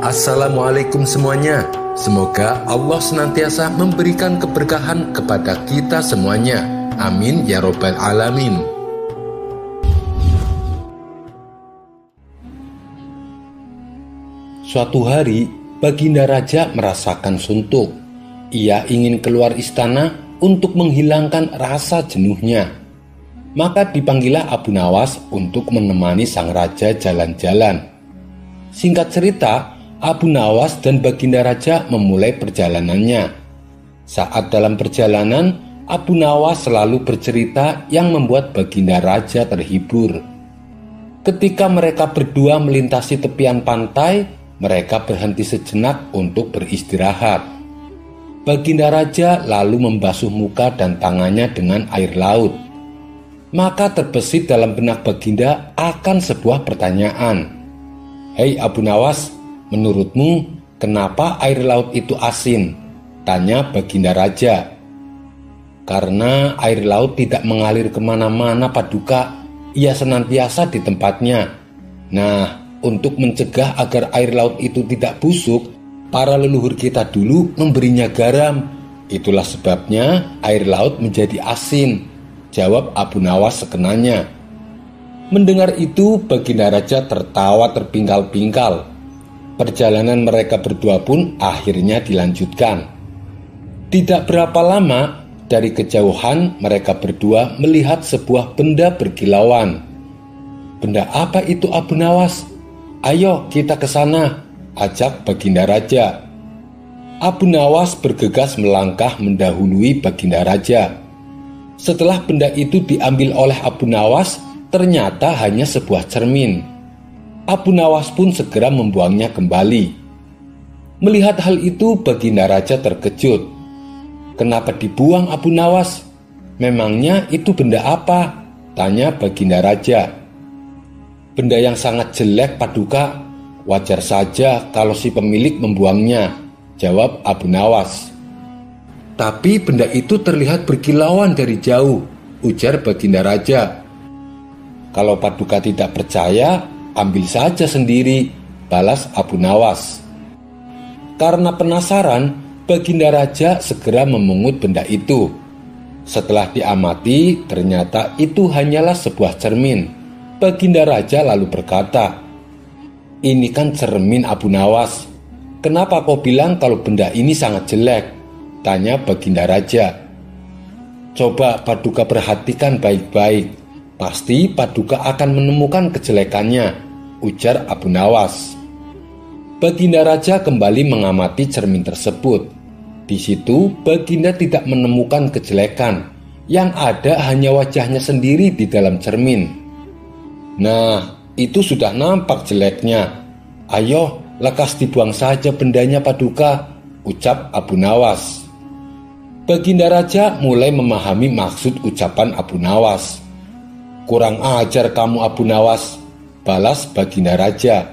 Assalamualaikum semuanya. Semoga Allah senantiasa memberikan keberkahan kepada kita semuanya. Amin ya Robbal 'Alamin. Suatu hari, Baginda Raja merasakan suntuk. Ia ingin keluar istana untuk menghilangkan rasa jenuhnya. Maka dipanggillah Abu Nawas untuk menemani sang raja jalan-jalan. Singkat cerita, Abu Nawas dan Baginda Raja memulai perjalanannya. Saat dalam perjalanan, Abu Nawas selalu bercerita yang membuat Baginda Raja terhibur. Ketika mereka berdua melintasi tepian pantai, mereka berhenti sejenak untuk beristirahat. Baginda Raja lalu membasuh muka dan tangannya dengan air laut maka terbesit dalam benak Baginda akan sebuah pertanyaan. Hei Abu Nawas, menurutmu kenapa air laut itu asin? Tanya Baginda Raja. Karena air laut tidak mengalir ke mana-mana paduka, ia senantiasa di tempatnya. Nah, untuk mencegah agar air laut itu tidak busuk, para leluhur kita dulu memberinya garam. Itulah sebabnya air laut menjadi asin Jawab Abu Nawas sekenanya. Mendengar itu, Baginda Raja tertawa terpingkal-pingkal. Perjalanan mereka berdua pun akhirnya dilanjutkan. Tidak berapa lama, dari kejauhan mereka berdua melihat sebuah benda berkilauan. Benda apa itu Abu Nawas? Ayo kita ke sana, ajak Baginda Raja. Abu Nawas bergegas melangkah mendahului Baginda Raja. Setelah benda itu diambil oleh Abu Nawas, ternyata hanya sebuah cermin. Abu Nawas pun segera membuangnya kembali. Melihat hal itu, Baginda Raja terkejut. Kenapa dibuang Abu Nawas? Memangnya itu benda apa? Tanya Baginda Raja. Benda yang sangat jelek paduka, wajar saja kalau si pemilik membuangnya, jawab Abu Nawas. Tapi benda itu terlihat berkilauan dari jauh, ujar Baginda Raja. Kalau Paduka tidak percaya, ambil saja sendiri, balas Abu Nawas. Karena penasaran, Baginda Raja segera memungut benda itu. Setelah diamati, ternyata itu hanyalah sebuah cermin. Baginda Raja lalu berkata, "Ini kan cermin Abu Nawas. Kenapa kau bilang kalau benda ini sangat jelek?" Tanya Baginda Raja. Coba Paduka perhatikan baik-baik. Pasti Paduka akan menemukan kejelekannya, ujar Abu Nawas. Baginda Raja kembali mengamati cermin tersebut. Di situ Baginda tidak menemukan kejelekan. Yang ada hanya wajahnya sendiri di dalam cermin. Nah, itu sudah nampak jeleknya. Ayo, lekas dibuang saja bendanya Paduka, ucap Abu Nawas. Baginda Raja mulai memahami maksud ucapan Abu Nawas. Kurang ajar kamu Abu Nawas, balas Baginda Raja.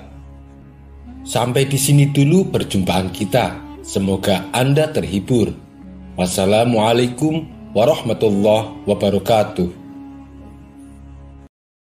Sampai di sini dulu perjumpaan kita. Semoga Anda terhibur. Wassalamualaikum warahmatullahi wabarakatuh.